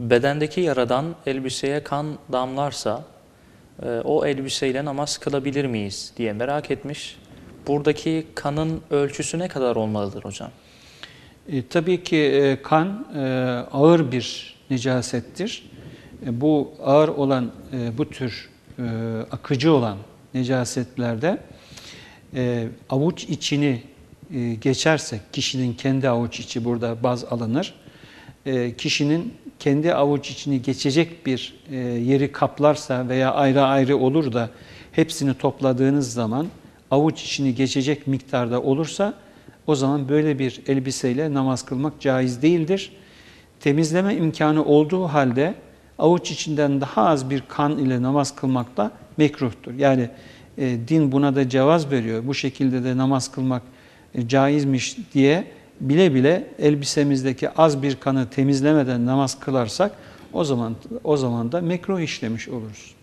bedendeki yaradan elbiseye kan damlarsa e, o elbiseyle namaz kılabilir miyiz diye merak etmiş. Buradaki kanın ölçüsü ne kadar olmalıdır hocam? E, tabii ki e, kan e, ağır bir necasettir. E, bu ağır olan e, bu tür e, akıcı olan necasetlerde e, avuç içini e, geçersek, kişinin kendi avuç içi burada baz alınır. E, kişinin kendi avuç içini geçecek bir e, yeri kaplarsa veya ayrı ayrı olur da hepsini topladığınız zaman avuç içini geçecek miktarda olursa o zaman böyle bir elbiseyle namaz kılmak caiz değildir. Temizleme imkanı olduğu halde avuç içinden daha az bir kan ile namaz kılmak da mekruhtur. Yani e, din buna da cevaz veriyor. Bu şekilde de namaz kılmak e, caizmiş diye bile bile elbisemizdeki az bir kanı temizlemeden namaz kılarsak o zaman o zaman da mekruh işlemiş oluruz.